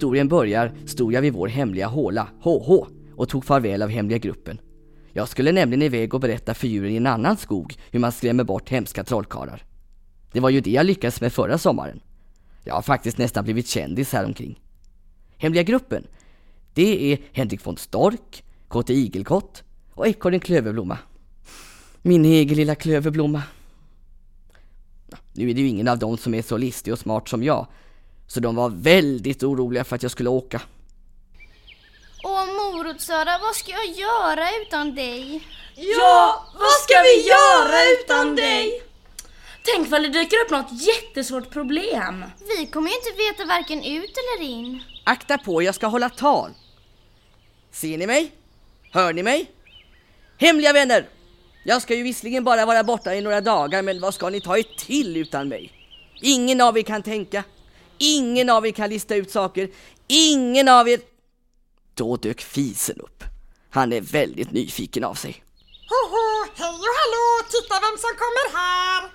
historien börjar stod jag vid vår hemliga håla, HH, och tog farväl av hemliga gruppen. Jag skulle nämligen iväg och berätta för djuren i en annan skog hur man skrämmer bort hemska trollkarlar. Det var ju det jag lyckades med förra sommaren. Jag har faktiskt nästan blivit kändis häromkring. Hemliga gruppen, det är Henrik von Stork, Kotte Igelkott och Ekorren Klöverblomma. Min egen lilla Klöverblomma. Nu är det ju ingen av dem som är så listig och smart som jag, så de var väldigt oroliga för att jag skulle åka. Åh Morot-Sara, vad ska jag göra utan dig? Ja, vad ska vi göra utan dig? Tänk ifall det dyker upp något jättesvårt problem. Vi kommer ju inte veta varken ut eller in. Akta på, jag ska hålla tal. Ser ni mig? Hör ni mig? Hemliga vänner! Jag ska ju visserligen bara vara borta i några dagar, men vad ska ni ta er till utan mig? Ingen av er kan tänka. Ingen av er kan lista ut saker. Ingen av er... Då dök fisen upp. Han är väldigt nyfiken av sig. Hoho, hej och hallå, titta vem som kommer här.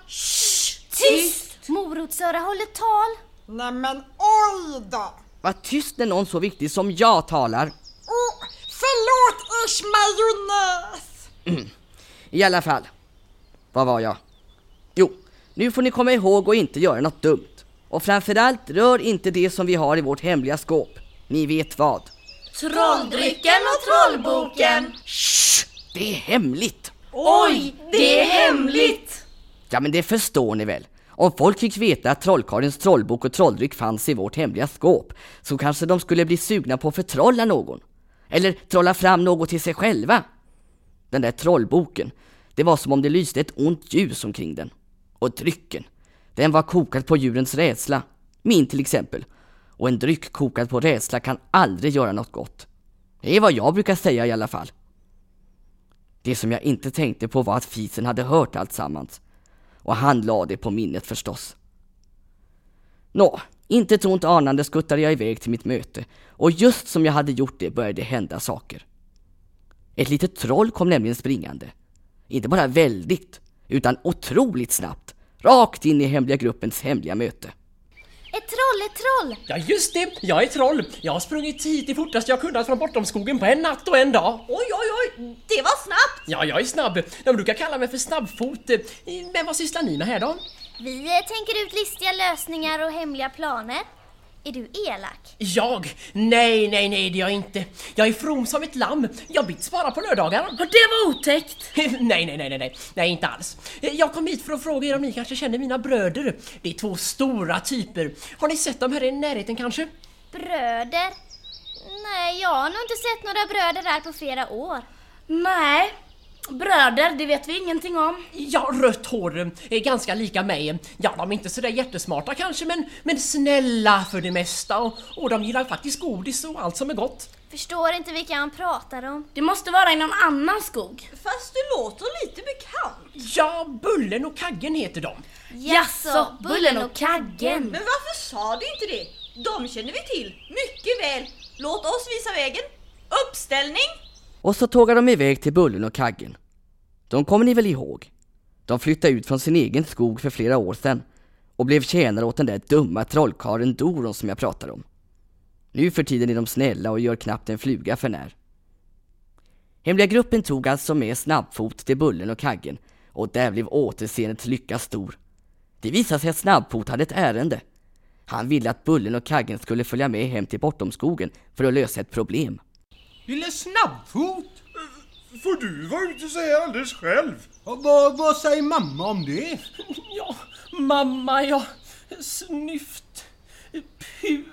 Tyst! Morot-Sara håller tal. Nämen oj då. Var tyst när någon så viktig som jag talar. Oh, förlåt ers majonnäs. I alla fall. Vad var jag? Jo, nu får ni komma ihåg att inte göra något dumt. Och framförallt rör inte det som vi har i vårt hemliga skåp. Ni vet vad. Trolldrycken och trollboken. Shh! Det är hemligt! Oj, det är hemligt! Ja men det förstår ni väl. Om folk fick veta att trollkarlens trollbok och trolldryck fanns i vårt hemliga skåp så kanske de skulle bli sugna på att förtrolla någon. Eller trolla fram något till sig själva. Den där trollboken, det var som om det lyste ett ont ljus omkring den. Och drycken, den var kokad på djurens rädsla. Min till exempel. Och en dryck kokad på rädsla kan aldrig göra något gott. Det är vad jag brukar säga i alla fall. Det som jag inte tänkte på var att fisen hade hört allt sammans. Och han lade det på minnet förstås. Nå, inte tont anande skuttade jag iväg till mitt möte och just som jag hade gjort det började det hända saker. Ett litet troll kom nämligen springande. Inte bara väldigt, utan otroligt snabbt. Rakt in i hemliga gruppens hemliga möte. Ett troll, ett troll! Ja just det, jag är troll. Jag har sprungit hit det fortaste jag kunnat från bortom skogen på en natt och en dag. Oj, oj, oj, det var snabbt! Ja, jag är snabb. De brukar kalla mig för snabbfot. Men vad sysslar ni med här då? Vi eh, tänker ut listiga lösningar och hemliga planer. Är du elak? Jag? Nej, nej, nej det är jag inte. Jag är from som ett lamm. Jag bits bara på lördagar. Och det var otäckt! nej, nej, nej, nej, nej, nej, inte alls. Jag kom hit för att fråga er om ni kanske känner mina bröder. Det är två stora typer. Har ni sett dem här i närheten kanske? Bröder? Nej, jag har nog inte sett några bröder där på flera år. Nej, bröder, det vet vi ingenting om. Ja, rött hår är ganska lika mig. Ja, de är inte sådär jättesmarta kanske, men, men snälla för det mesta. Och, och de gillar faktiskt godis och allt som är gott. Förstår inte vilka han pratar om. Det måste vara i någon annan skog. Fast det låter lite bekant. Ja, Bullen och Kaggen heter de. Jaså, Bullen och Kaggen. Men varför sa du inte det? De känner vi till mycket väl. Låt oss visa vägen. Uppställning! Och så tågade de iväg till Bullen och Kaggen. De kommer ni väl ihåg? De flyttade ut från sin egen skog för flera år sedan och blev tjänare åt den där dumma trollkarlen Doron som jag pratade om. Nu för tiden är de snälla och gör knappt en fluga för när. Hemliga gruppen tog alltså med Snabbfot till Bullen och Kaggen och där blev återseendets lycka stor. Det visade sig att Snabbfot hade ett ärende. Han ville att Bullen och Kaggen skulle följa med hem till Bortomskogen för att lösa ett problem. Lille Snabbfot! Får du vara ute och säga alldeles själv? Och vad, vad säger mamma om det? Ja, mamma ja. Snyft. Pu.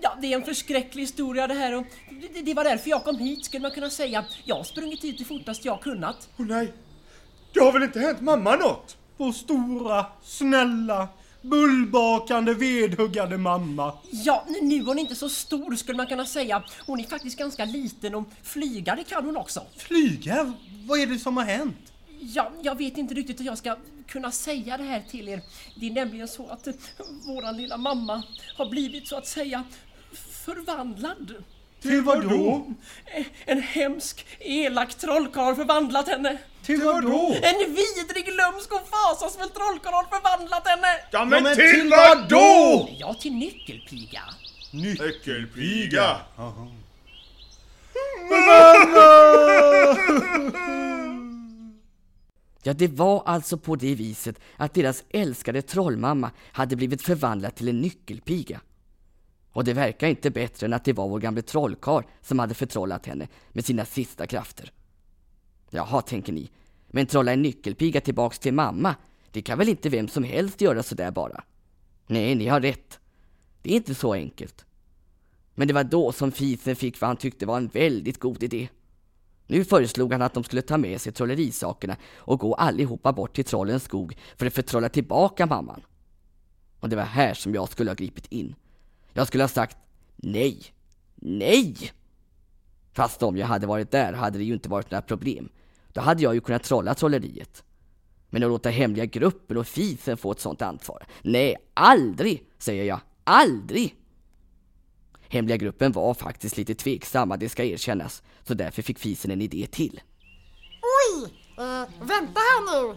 Ja, det är en förskräcklig historia det här och det, det var därför jag kom hit skulle man kunna säga. Jag har sprungit hit det fortast jag kunnat. Åh nej, det har väl inte hänt mamma något? Vår stora, snälla, bullbakande, vedhuggande mamma. Ja, nu är hon inte så stor skulle man kunna säga. Hon är faktiskt ganska liten och flyga det kan hon också. Flyga? Vad är det som har hänt? Ja, jag vet inte riktigt hur jag ska kunna säga det här till er. Det är nämligen så att våran lilla mamma har blivit så att säga förvandlad. Till vad då? En hemsk, elak trollkarl har förvandlat henne. Till vad då? En vidrig, lumsk och fasansfull trollkarl har förvandlat henne. Ja men men till till vad då? Ja, till nyckelpiga. Äckelpiga. Ja, det var alltså på det viset att deras älskade trollmamma hade blivit förvandlad till en nyckelpiga. Och det verkar inte bättre än att det var vår gamle trollkarl som hade förtrollat henne med sina sista krafter. Jaha, tänker ni, men trolla en nyckelpiga tillbaks till mamma, det kan väl inte vem som helst göra sådär bara? Nej, ni har rätt. Det är inte så enkelt. Men det var då som fisen fick vad han tyckte var en väldigt god idé. Nu föreslog han att de skulle ta med sig trollerisakerna och gå allihopa bort till trollens skog för att förtrolla tillbaka mamman. Och det var här som jag skulle ha gripit in. Jag skulle ha sagt nej, nej! Fast om jag hade varit där hade det ju inte varit några problem. Då hade jag ju kunnat trolla trolleriet. Men att låta hemliga gruppen och fisen få ett sånt ansvar? Nej, aldrig, säger jag. Aldrig! Hemliga gruppen var faktiskt lite tveksamma, det ska erkännas. Så därför fick fisen en idé till. Oj! Eh, vänta här nu.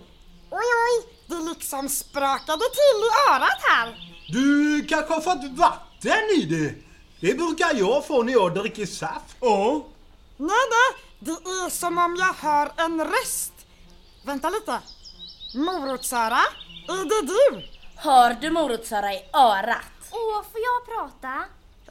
Oj, oj, det liksom sprakade till i örat här. Du kanske har fått vatten i det? Det brukar jag få när jag dricker saft. Ja, Nej, nej, det är som om jag hör en röst. Vänta lite. Morotsöra, är det du? Hör du morotsöra i örat? Åh, får jag prata?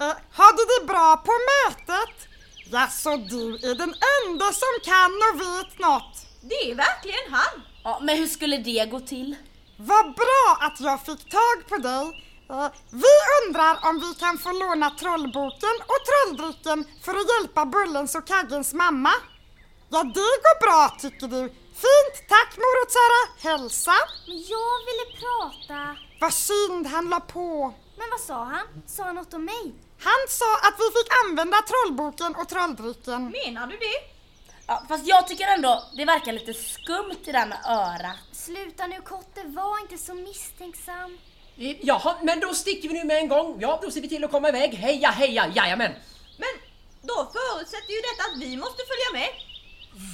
Eh, har du det bra på mötet? Jaså, du är den enda som kan och vet något. Det är verkligen han. Ja, men hur skulle det gå till? Vad bra att jag fick tag på dig. Eh, vi undrar om vi kan få låna trollboken och trolldrycken för att hjälpa Bullens och Kaggens mamma. Ja, det går bra tycker du. Fint, tack Morotsöra. Hälsa. Men jag ville prata. Vad synd han la på. Men vad sa han? Sa han något om mig? Han sa att vi fick använda trollboken och trolldrycken. Menar du det? Ja, fast jag tycker ändå det verkar lite skumt i det där med örat. Sluta nu Kotte, var inte så misstänksam. Jaha, men då sticker vi nu med en gång. Ja, då ser vi till att komma iväg. Heja, heja, jajamän! Men då förutsätter ju detta att vi måste följa med.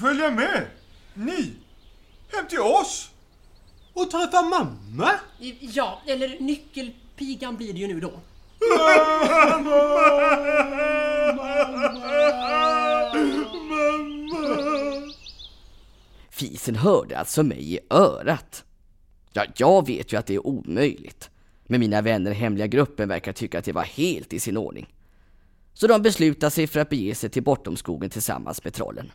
följa med. Ni, hem till oss. Och träffa mamma? Ja, eller nyckelpigan blir det ju nu då. Fisen hörde alltså mig i örat. Ja, jag vet ju att det är omöjligt. Men mina vänner i hemliga gruppen verkar tycka att det var helt i sin ordning. Så de beslutar sig för att bege sig till Bortomskogen tillsammans med trollen.